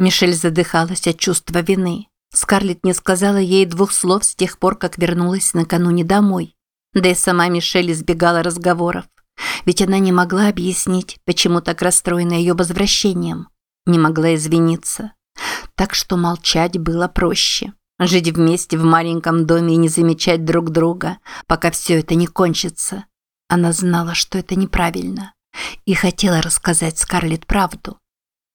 Мишель задыхалась от чувства вины. Скарлетт не сказала ей двух слов с тех пор, как вернулась накануне домой. Да и сама Мишель избегала разговоров. Ведь она не могла объяснить, почему так расстроена ее возвращением. Не могла извиниться. Так что молчать было проще. Жить вместе в маленьком доме и не замечать друг друга, пока все это не кончится. Она знала, что это неправильно. И хотела рассказать Скарлетт правду.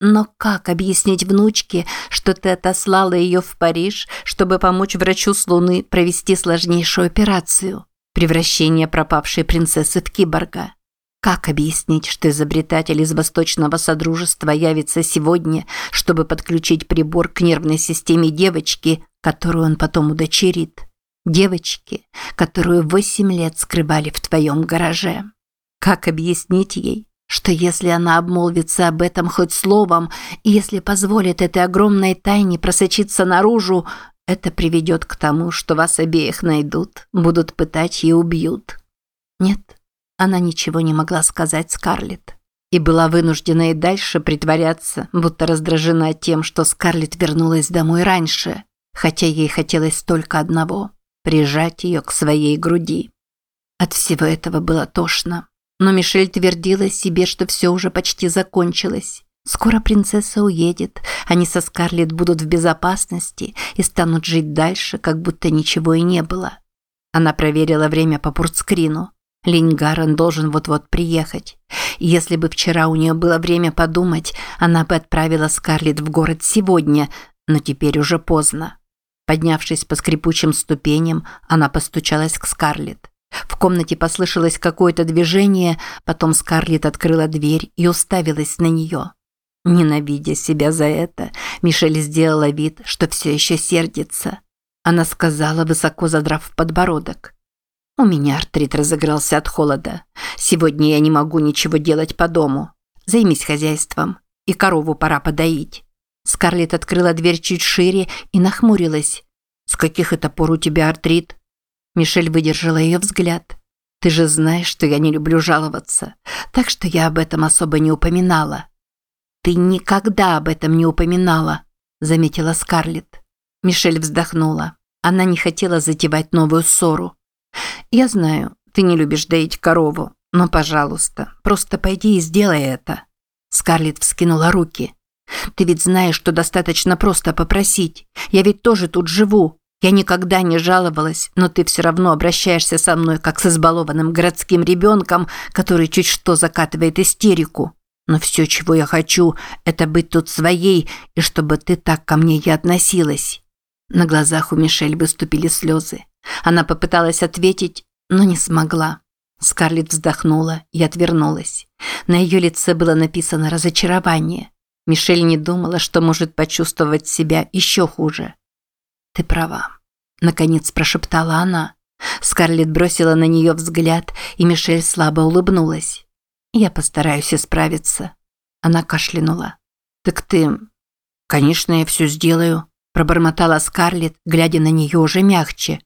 Но как объяснить внучке, что ты отослала ее в Париж, чтобы помочь врачу с Луны провести сложнейшую операцию – превращение пропавшей принцессы в киборга? Как объяснить, что изобретатель из Восточного Содружества явится сегодня, чтобы подключить прибор к нервной системе девочки, которую он потом удочерит? Девочки, которую восемь лет скрывали в твоем гараже. Как объяснить ей, что если она обмолвится об этом хоть словом, и если позволит этой огромной тайне просочиться наружу, это приведет к тому, что вас обеих найдут, будут пытать и убьют. Нет, она ничего не могла сказать Скарлетт. И была вынуждена и дальше притворяться, будто раздражена тем, что Скарлетт вернулась домой раньше, хотя ей хотелось только одного – прижать ее к своей груди. От всего этого было тошно. Но Мишель твердила себе, что все уже почти закончилось. Скоро принцесса уедет, они со Скарлетт будут в безопасности и станут жить дальше, как будто ничего и не было. Она проверила время по пуртскрину. Линь Гаррен должен вот-вот приехать. Если бы вчера у нее было время подумать, она бы отправила Скарлетт в город сегодня, но теперь уже поздно. Поднявшись по скрипучим ступеням, она постучалась к Скарлетт. В комнате послышалось какое-то движение, потом Скарлетт открыла дверь и уставилась на нее. Ненавидя себя за это, Мишель сделала вид, что все еще сердится. Она сказала, высоко задрав подбородок. «У меня артрит разыгрался от холода. Сегодня я не могу ничего делать по дому. Займись хозяйством. И корову пора подоить». Скарлетт открыла дверь чуть шире и нахмурилась. «С каких это пор у тебя артрит?» Мишель выдержала ее взгляд. «Ты же знаешь, что я не люблю жаловаться, так что я об этом особо не упоминала». «Ты никогда об этом не упоминала», – заметила Скарлетт. Мишель вздохнула. Она не хотела затевать новую ссору. «Я знаю, ты не любишь доить корову, но, пожалуйста, просто пойди и сделай это». Скарлетт вскинула руки. «Ты ведь знаешь, что достаточно просто попросить. Я ведь тоже тут живу. Я никогда не жаловалась, но ты все равно обращаешься со мной, как с избалованным городским ребенком, который чуть что закатывает истерику. Но все, чего я хочу, это быть тут своей, и чтобы ты так ко мне и относилась». На глазах у Мишель выступили слезы. Она попыталась ответить, но не смогла. Скарлетт вздохнула и отвернулась. На ее лице было написано разочарование. Мишель не думала, что может почувствовать себя еще хуже. «Ты права», – наконец прошептала она. Скарлетт бросила на нее взгляд, и Мишель слабо улыбнулась. «Я постараюсь исправиться». Она кашлянула. «Так ты...» «Конечно, я все сделаю», – пробормотала Скарлетт, глядя на нее уже мягче.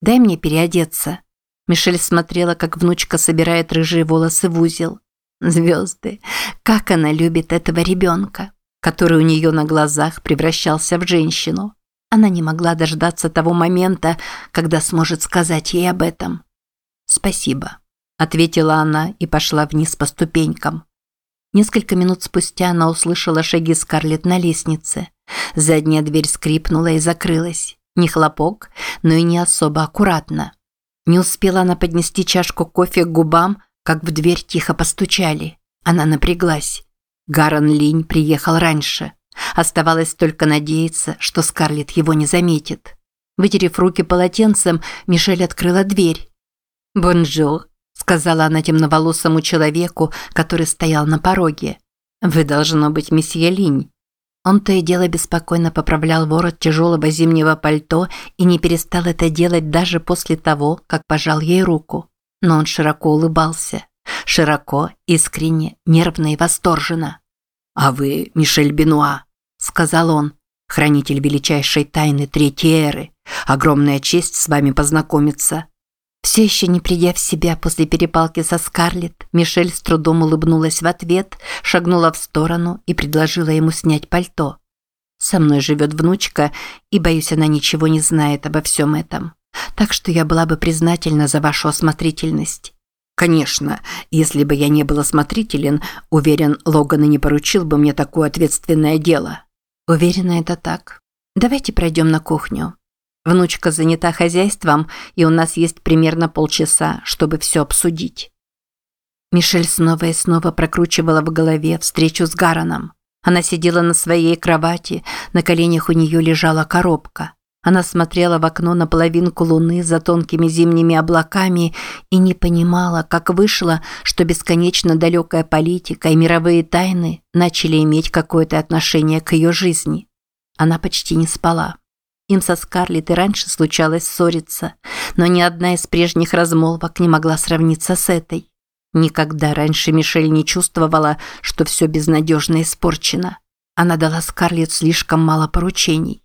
«Дай мне переодеться». Мишель смотрела, как внучка собирает рыжие волосы в узел. Звезды. Как она любит этого ребенка, который у нее на глазах превращался в женщину. Она не могла дождаться того момента, когда сможет сказать ей об этом. «Спасибо», – ответила она и пошла вниз по ступенькам. Несколько минут спустя она услышала шаги Скарлетт на лестнице. Задняя дверь скрипнула и закрылась. Не хлопок, но и не особо аккуратно. Не успела она поднести чашку кофе к губам, как в дверь тихо постучали. Она напряглась. Гарон Линь приехал раньше. Оставалось только надеяться, что Скарлетт его не заметит. Вытерев руки полотенцем, Мишель открыла дверь. «Бонжур», – сказала она темноволосому человеку, который стоял на пороге. «Вы должно быть месье Линь». Он то и дело беспокойно поправлял ворот тяжелого зимнего пальто и не перестал это делать даже после того, как пожал ей руку. Но он широко улыбался. Широко, искренне, нервно и восторженно. «А вы Мишель Бенуа?» – сказал он, – «хранитель величайшей тайны Третьей Эры. Огромная честь с вами познакомиться». Все еще не придя в себя после перепалки со Скарлетт, Мишель с трудом улыбнулась в ответ, шагнула в сторону и предложила ему снять пальто. Со мной живет внучка, и, боюсь, она ничего не знает обо всем этом. Так что я была бы признательна за вашу осмотрительность. Конечно, если бы я не был осмотрителен, уверен, Логан и не поручил бы мне такое ответственное дело. Уверена, это так. Давайте пройдем на кухню. Внучка занята хозяйством, и у нас есть примерно полчаса, чтобы все обсудить. Мишель снова и снова прокручивала в голове встречу с Гараном. Она сидела на своей кровати, на коленях у нее лежала коробка. Она смотрела в окно на половинку луны за тонкими зимними облаками и не понимала, как вышло, что бесконечно далекая политика и мировые тайны начали иметь какое-то отношение к ее жизни. Она почти не спала. Им со Скарлетт и раньше случалось ссориться, но ни одна из прежних размолвок не могла сравниться с этой. Никогда раньше Мишель не чувствовала, что все безнадежно испорчено. Она дала Скарлетт слишком мало поручений.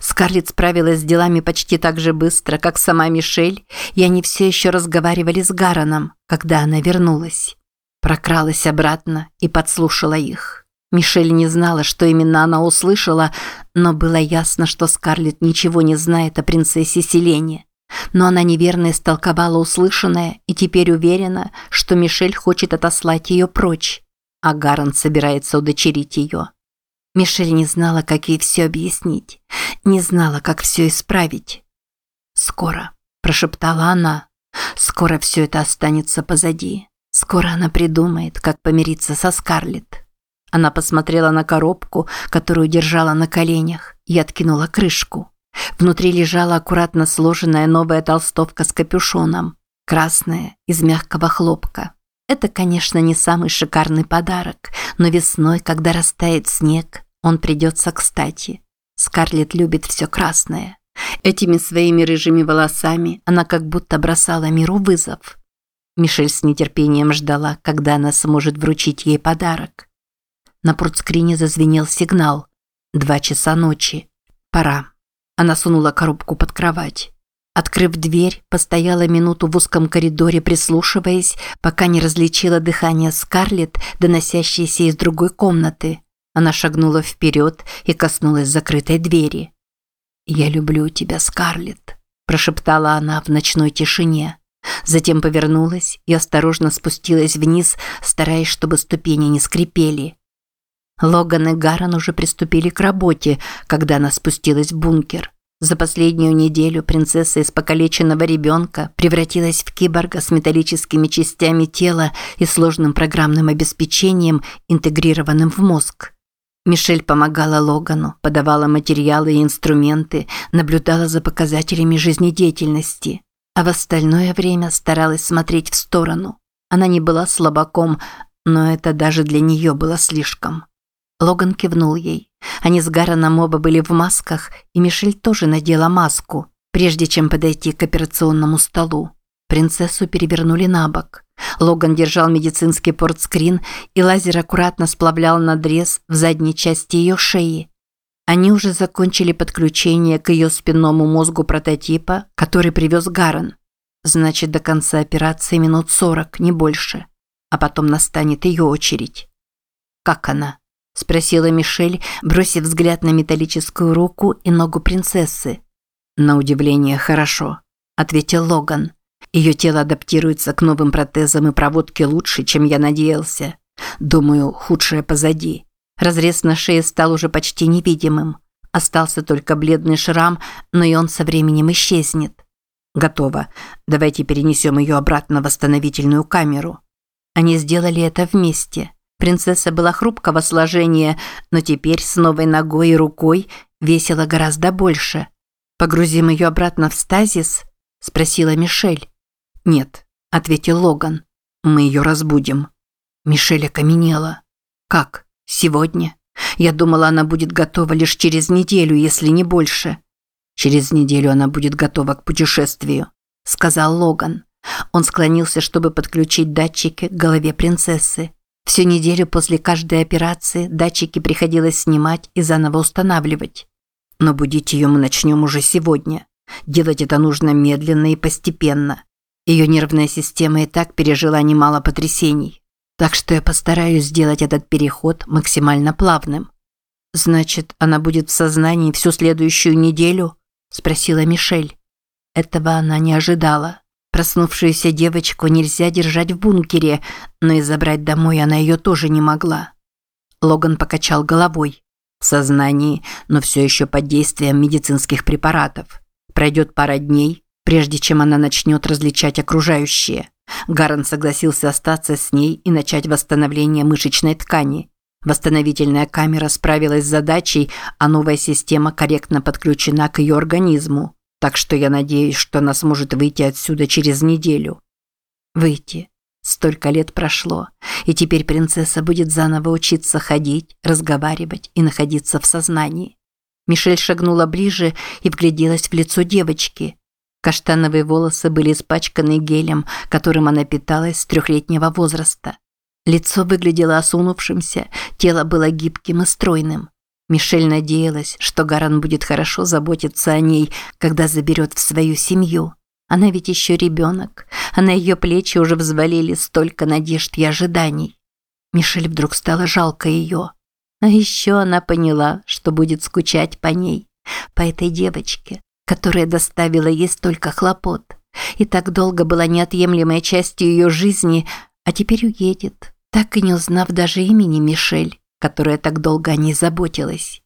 Скарлетт справилась с делами почти так же быстро, как сама Мишель, и они все еще разговаривали с Гароном, когда она вернулась. Прокралась обратно и подслушала их. Мишель не знала, что именно она услышала, но было ясно, что Скарлетт ничего не знает о принцессе Селене. Но она неверно истолковала услышанное и теперь уверена, что Мишель хочет отослать ее прочь, а Гарон собирается удочерить ее. Мишель не знала, как ей все объяснить, не знала, как все исправить. «Скоро», – прошептала она, – «скоро все это останется позади. Скоро она придумает, как помириться со Скарлетт». Она посмотрела на коробку, которую держала на коленях, и откинула крышку. Внутри лежала аккуратно сложенная новая толстовка с капюшоном, красная, из мягкого хлопка. Это, конечно, не самый шикарный подарок, но весной, когда растает снег, он придется кстати. Скарлетт любит все красное. Этими своими рыжими волосами она как будто бросала миру вызов. Мишель с нетерпением ждала, когда она сможет вручить ей подарок. На портскрине зазвенел сигнал. Два часа ночи. Пора. Она сунула коробку под кровать. Открыв дверь, постояла минуту в узком коридоре, прислушиваясь, пока не различила дыхание Скарлетт, доносящееся из другой комнаты. Она шагнула вперед и коснулась закрытой двери. «Я люблю тебя, Скарлетт», – прошептала она в ночной тишине. Затем повернулась и осторожно спустилась вниз, стараясь, чтобы ступени не скрипели. Логан и Гаран уже приступили к работе, когда она спустилась в бункер. За последнюю неделю принцесса из покалеченного ребенка превратилась в киборга с металлическими частями тела и сложным программным обеспечением, интегрированным в мозг. Мишель помогала Логану, подавала материалы и инструменты, наблюдала за показателями жизнедеятельности, а в остальное время старалась смотреть в сторону. Она не была слабаком, но это даже для нее было слишком. Логан кивнул ей. Они с Гараном оба были в масках, и Мишель тоже надела маску, прежде чем подойти к операционному столу. Принцессу перевернули на бок. Логан держал медицинский портскрин, и лазер аккуратно сплавлял надрез в задней части ее шеи. Они уже закончили подключение к ее спинному мозгу прототипа, который привез Гарен. Значит, до конца операции минут сорок, не больше. А потом настанет ее очередь. Как она? – спросила Мишель, бросив взгляд на металлическую руку и ногу принцессы. «На удивление, хорошо», – ответил Логан. «Ее тело адаптируется к новым протезам и проводке лучше, чем я надеялся. Думаю, худшее позади. Разрез на шее стал уже почти невидимым. Остался только бледный шрам, но и он со временем исчезнет. Готово. Давайте перенесем ее обратно в восстановительную камеру». Они сделали это вместе. Принцесса была хрупкого сложения, но теперь с новой ногой и рукой весила гораздо больше. «Погрузим ее обратно в стазис?» – спросила Мишель. «Нет», – ответил Логан. «Мы ее разбудим». Мишель окаменела. «Как? Сегодня? Я думала, она будет готова лишь через неделю, если не больше». «Через неделю она будет готова к путешествию», – сказал Логан. Он склонился, чтобы подключить датчики к голове принцессы. Всю неделю после каждой операции датчики приходилось снимать и заново устанавливать. Но будить ее мы начнем уже сегодня. Делать это нужно медленно и постепенно. Ее нервная система и так пережила немало потрясений. Так что я постараюсь сделать этот переход максимально плавным. Значит, она будет в сознании всю следующую неделю? Спросила Мишель. Этого она не ожидала. Проснувшуюся девочку нельзя держать в бункере, но и забрать домой она ее тоже не могла. Логан покачал головой. В сознании, но все еще под действием медицинских препаратов. Пройдет пара дней, прежде чем она начнет различать окружающее. Гарн согласился остаться с ней и начать восстановление мышечной ткани. Восстановительная камера справилась с задачей, а новая система корректно подключена к ее организму. Так что я надеюсь, что она сможет выйти отсюда через неделю. Выйти. Столько лет прошло, и теперь принцесса будет заново учиться ходить, разговаривать и находиться в сознании. Мишель шагнула ближе и вгляделась в лицо девочки. Каштановые волосы были испачканы гелем, которым она питалась с трехлетнего возраста. Лицо выглядело осунувшимся, тело было гибким и стройным. Мишель надеялась, что Гаран будет хорошо заботиться о ней, когда заберет в свою семью. Она ведь еще ребенок, а на ее плечи уже взвалили столько надежд и ожиданий. Мишель вдруг стало жалко ее. А еще она поняла, что будет скучать по ней, по этой девочке, которая доставила ей столько хлопот и так долго была неотъемлемой частью ее жизни, а теперь уедет, так и не узнав даже имени Мишель которая так долго о ней заботилась.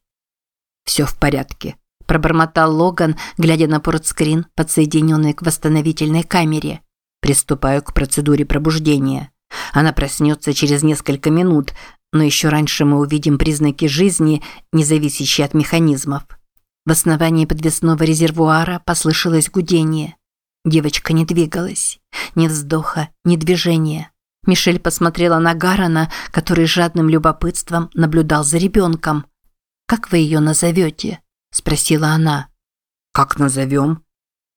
«Все в порядке», – пробормотал Логан, глядя на портскрин, подсоединенный к восстановительной камере. «Приступаю к процедуре пробуждения. Она проснется через несколько минут, но еще раньше мы увидим признаки жизни, не зависящие от механизмов». В основании подвесного резервуара послышалось гудение. Девочка не двигалась. Ни вздоха, ни движения. Мишель посмотрела на Гарана, который жадным любопытством наблюдал за ребенком. «Как вы ее назовете?» – спросила она. «Как назовем?»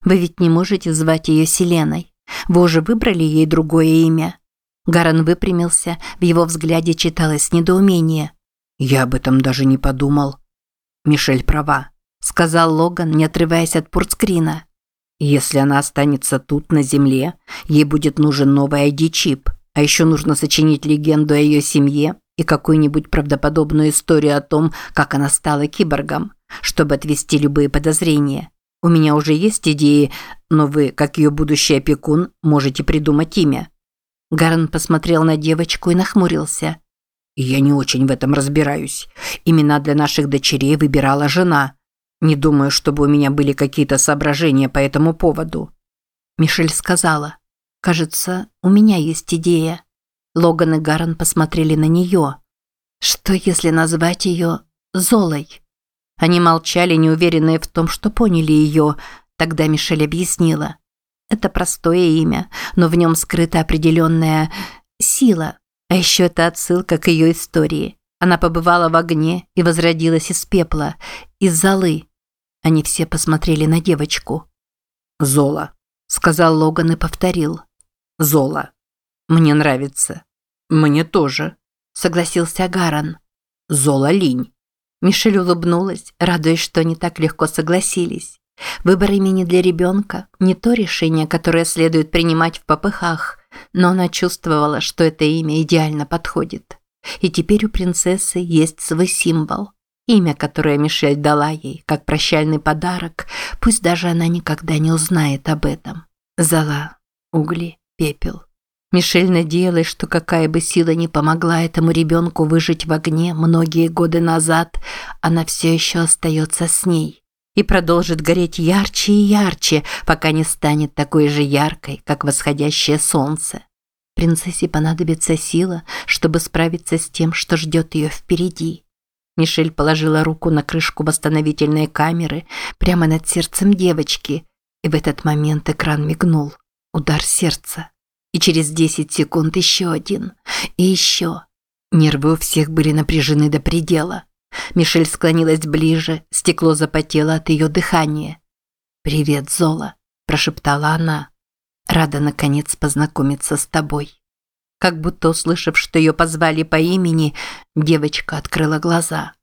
«Вы ведь не можете звать ее Селеной. Вы уже выбрали ей другое имя». Гаран выпрямился, в его взгляде читалось недоумение. «Я об этом даже не подумал». «Мишель права», – сказал Логан, не отрываясь от портскрина. «Если она останется тут, на земле, ей будет нужен новый ID-чип. А еще нужно сочинить легенду о ее семье и какую-нибудь правдоподобную историю о том, как она стала киборгом, чтобы отвести любые подозрения. У меня уже есть идеи, но вы, как ее будущий опекун, можете придумать имя». Гарн посмотрел на девочку и нахмурился. «Я не очень в этом разбираюсь. Имена для наших дочерей выбирала жена. Не думаю, чтобы у меня были какие-то соображения по этому поводу». Мишель сказала. Кажется, у меня есть идея. Логан и Гарн посмотрели на нее. Что если назвать ее Золой? Они молчали, неуверенные в том, что поняли ее. Тогда Мишель объяснила. Это простое имя, но в нем скрыта определенная сила. А еще это отсылка к ее истории. Она побывала в огне и возродилась из пепла, из золы. Они все посмотрели на девочку. «Зола», – сказал Логан и повторил. Зола. Мне нравится. Мне тоже, согласился Гаран. Зола Линь. Мишель улыбнулась, радуясь, что они так легко согласились. Выбор имени для ребенка – не то решение, которое следует принимать в попыхах, но она чувствовала, что это имя идеально подходит. И теперь у принцессы есть свой символ. Имя, которое Мишель дала ей, как прощальный подарок, пусть даже она никогда не узнает об этом. Зала, угли, пепел. Мишель надеялась, что какая бы сила ни помогла этому ребенку выжить в огне многие годы назад, она все еще остается с ней и продолжит гореть ярче и ярче, пока не станет такой же яркой, как восходящее солнце. Принцессе понадобится сила, чтобы справиться с тем, что ждет ее впереди. Мишель положила руку на крышку восстановительной камеры прямо над сердцем девочки, и в этот момент экран мигнул. Удар сердца. И через 10 секунд еще один. И еще. Нервы у всех были напряжены до предела. Мишель склонилась ближе, стекло запотело от ее дыхания. «Привет, Зола», – прошептала она. «Рада, наконец, познакомиться с тобой». Как будто услышав, что ее позвали по имени, девочка открыла глаза.